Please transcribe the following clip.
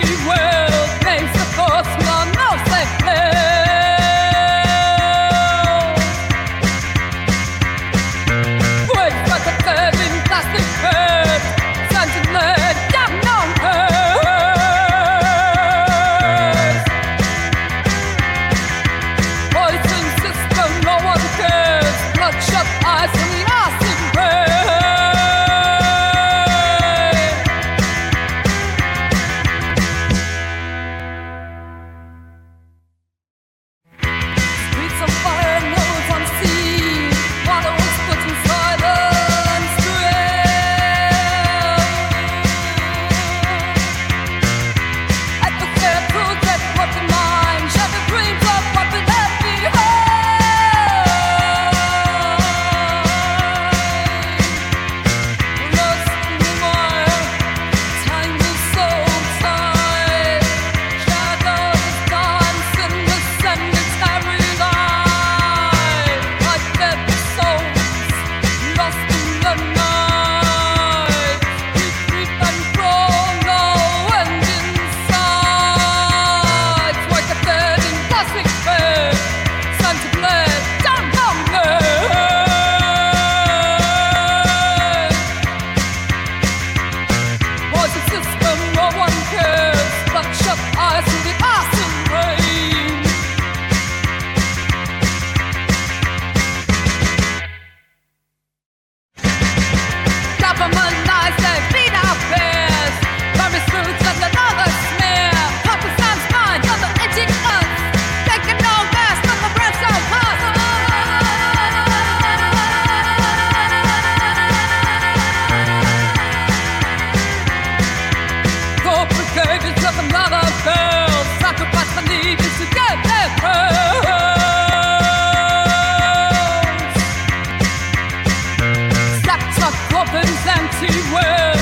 empty. see where